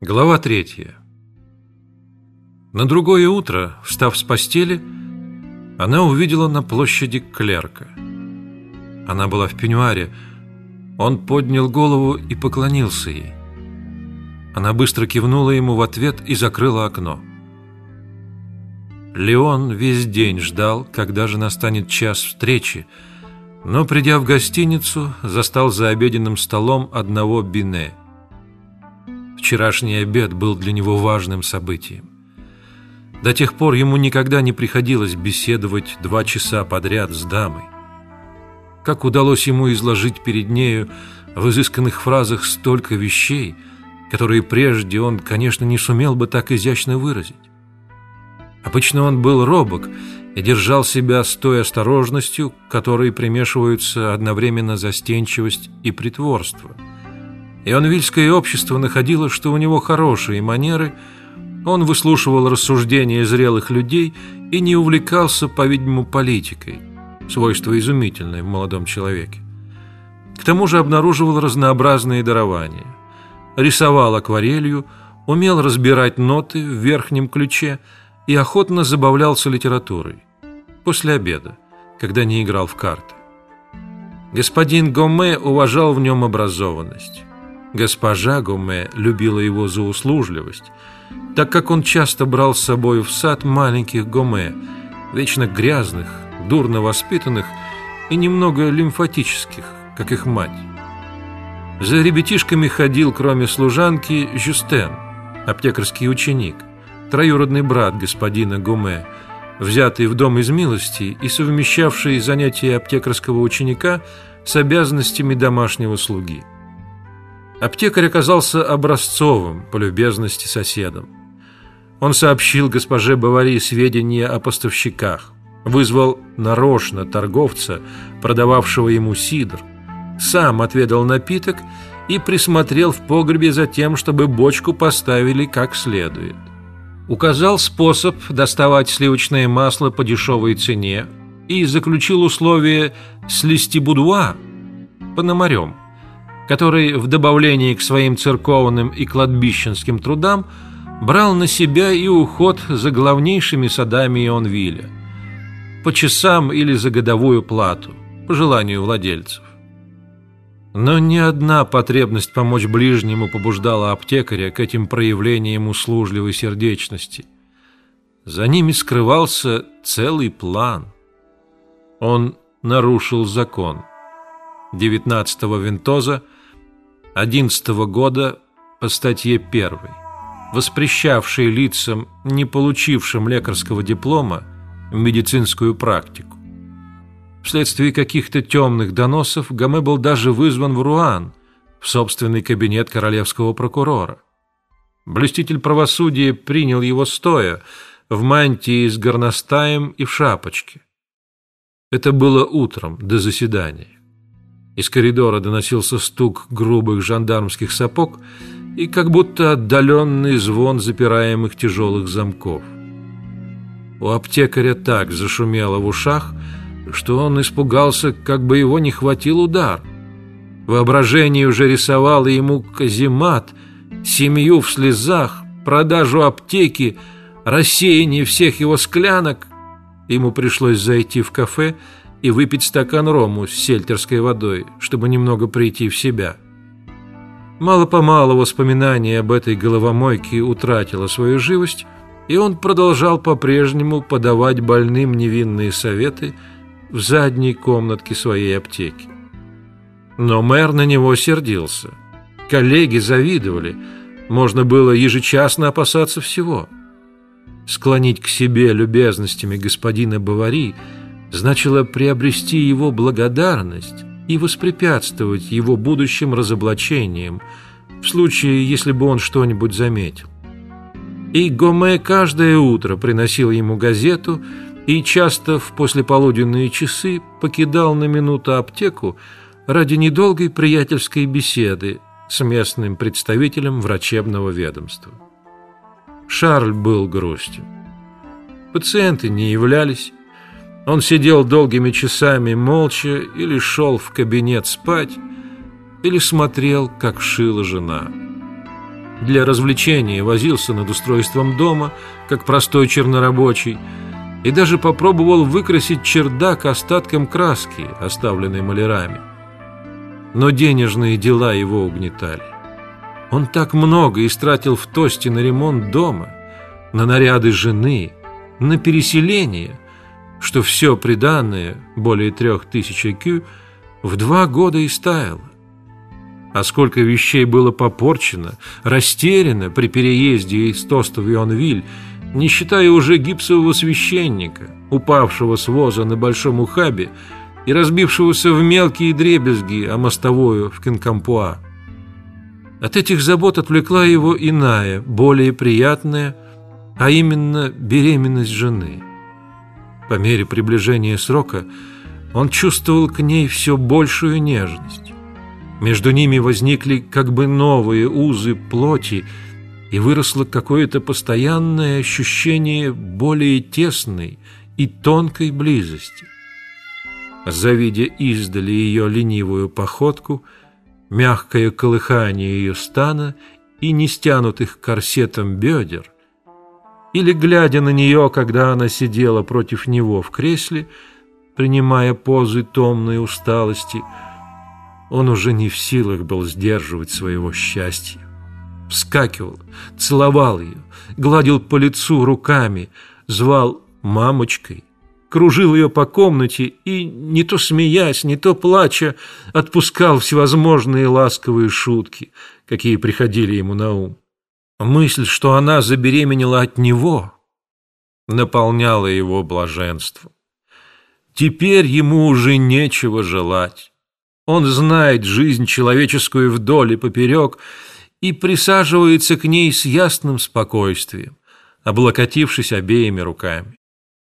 Глава третья. На другое утро, встав с постели, она увидела на площади клерка. Она была в пеньюаре. Он поднял голову и поклонился ей. Она быстро кивнула ему в ответ и закрыла окно. Леон весь день ждал, когда же настанет час встречи, но, придя в гостиницу, застал за обеденным столом одного Бине – Вчерашний обед был для него важным событием. До тех пор ему никогда не приходилось беседовать два часа подряд с дамой. Как удалось ему изложить перед нею в изысканных фразах столько вещей, которые прежде он, конечно, не сумел бы так изящно выразить. Обычно он был робок и держал себя с той осторожностью, которой примешиваются одновременно застенчивость и притворство – Ионвильское общество находило, что у него хорошие манеры, он выслушивал рассуждения зрелых людей и не увлекался, по-видимому, политикой, свойство изумительное в молодом человеке. К тому же обнаруживал разнообразные дарования. Рисовал акварелью, умел разбирать ноты в верхнем ключе и охотно забавлялся литературой. После обеда, когда не играл в карты. Господин Гоме уважал в нем образованность. Госпожа Гуме любила его за услужливость, так как он часто брал с собой в сад маленьких Гоме, вечно грязных, дурно воспитанных и немного лимфатических, как их мать. За ребятишками ходил, кроме служанки, Жюстен, аптекарский ученик, троюродный брат господина Гуме, взятый в дом из милости и совмещавший занятия аптекарского ученика с обязанностями домашнего слуги. Аптекарь оказался образцовым по любезности соседом. Он сообщил госпоже Бавари сведения о поставщиках, вызвал нарочно торговца, продававшего ему сидр, сам отведал напиток и присмотрел в погребе за тем, чтобы бочку поставили как следует. Указал способ доставать сливочное масло по дешевой цене и заключил условие слести будуа пономарем – который в добавлении к своим церковным и кладбищенским трудам брал на себя и уход за главнейшими садами Ионвиля, по часам или за годовую плату, по желанию владельцев. Но ни одна потребность помочь ближнему побуждала аптекаря к этим проявлениям услужливой сердечности. За ними скрывался целый план. Он нарушил закон. 19-го винтоза – 11 года по статье 1, воспрещавшей лицам, не получившим лекарского диплома, медицинскую практику. Вследствие каких-то темных доносов Гаме был даже вызван в Руан, в собственный кабинет королевского прокурора. Блюститель правосудия принял его стоя, в мантии с горностаем и в шапочке. Это было утром до заседания. Из коридора доносился стук грубых жандармских сапог и как будто отдаленный звон запираемых тяжелых замков. У аптекаря так зашумело в ушах, что он испугался, как бы его не хватил удар. Воображение уже рисовало ему каземат, семью в слезах, продажу аптеки, рассеяние всех его склянок. Ему пришлось зайти в кафе и выпить стакан рому с сельтерской водой, чтобы немного прийти в себя. Мало-помалу воспоминание об этой головомойке утратило свою живость, и он продолжал по-прежнему подавать больным невинные советы в задней комнатке своей аптеки. Но мэр на него сердился. Коллеги завидовали. Можно было ежечасно опасаться всего. Склонить к себе любезностями господина Бавари – значило приобрести его благодарность и воспрепятствовать его будущим разоблачениям, в случае, если бы он что-нибудь заметил. И Гоме каждое утро приносил ему газету и часто в послеполуденные часы покидал на минуту аптеку ради недолгой приятельской беседы с местным представителем врачебного ведомства. Шарль был грустен. Пациенты не являлись, он сидел долгими часами молча или шел в кабинет спать, или смотрел, как шила жена. для развлечения возился над устройством дома, как простой чернорабочий, и даже попробовал выкрасить чердак остатком краски, оставленной малярами. Но денежные дела его угнетали. Он так много истратил в тосте на ремонт дома, на наряды жены, на переселение, что все приданное, более трех тысяч кю, в два года истаяло. А сколько вещей было попорчено, растеряно при переезде из Тоста в Йонвиль, не считая уже гипсового священника, упавшего с воза на большом ухабе и разбившегося в мелкие дребезги о мостовую в Кенкампуа. От этих забот отвлекла его иная, более приятная, а именно беременность жены. По мере приближения срока он чувствовал к ней все большую нежность. Между ними возникли как бы новые узы плоти, и выросло какое-то постоянное ощущение более тесной и тонкой близости. Завидя издали ее ленивую походку, мягкое колыхание ее стана и не стянутых корсетом бедер, или глядя на нее, когда она сидела против него в кресле, принимая позы томной усталости, он уже не в силах был сдерживать своего счастья. Вскакивал, целовал ее, гладил по лицу руками, звал мамочкой, кружил ее по комнате и, не то смеясь, не то плача, отпускал всевозможные ласковые шутки, какие приходили ему на ум. Мысль, что она забеременела от него, наполняла его блаженством. Теперь ему уже нечего желать. Он знает жизнь человеческую вдоль и поперек и присаживается к ней с ясным спокойствием, облокотившись обеими руками.